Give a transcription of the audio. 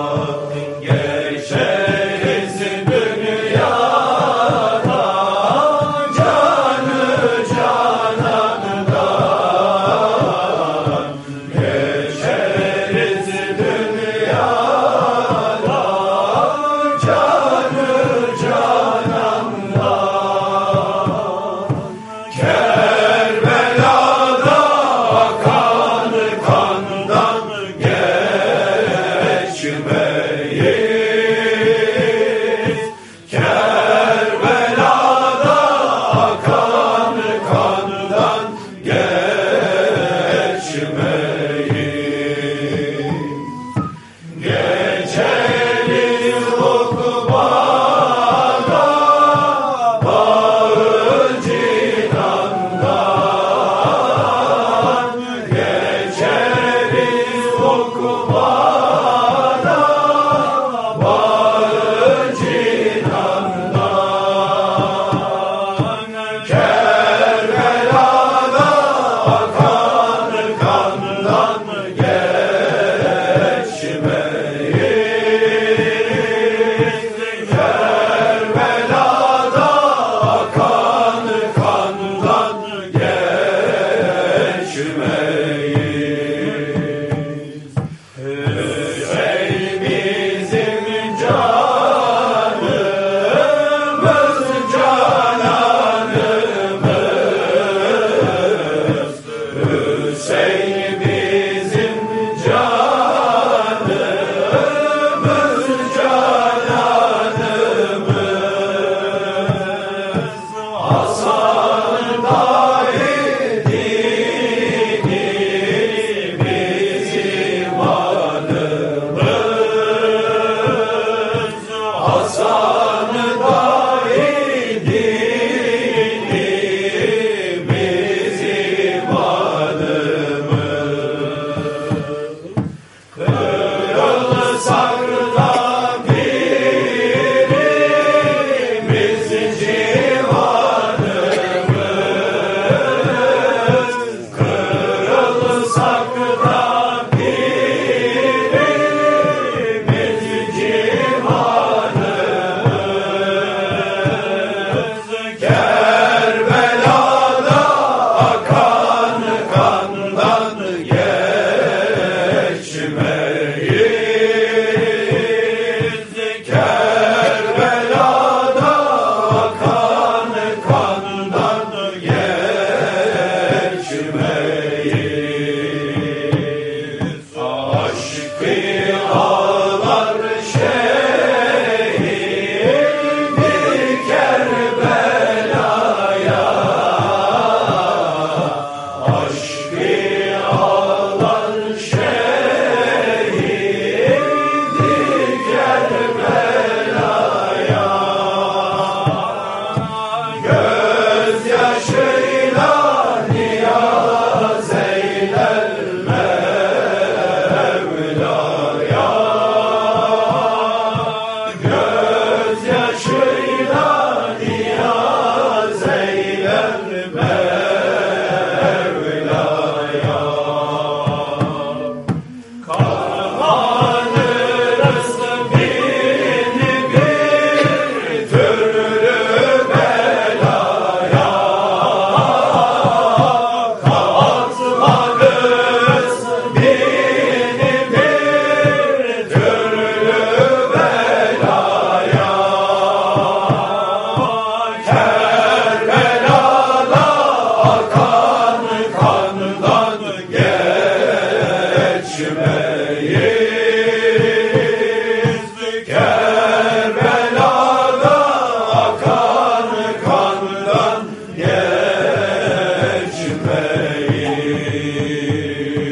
Geçeriz ukbada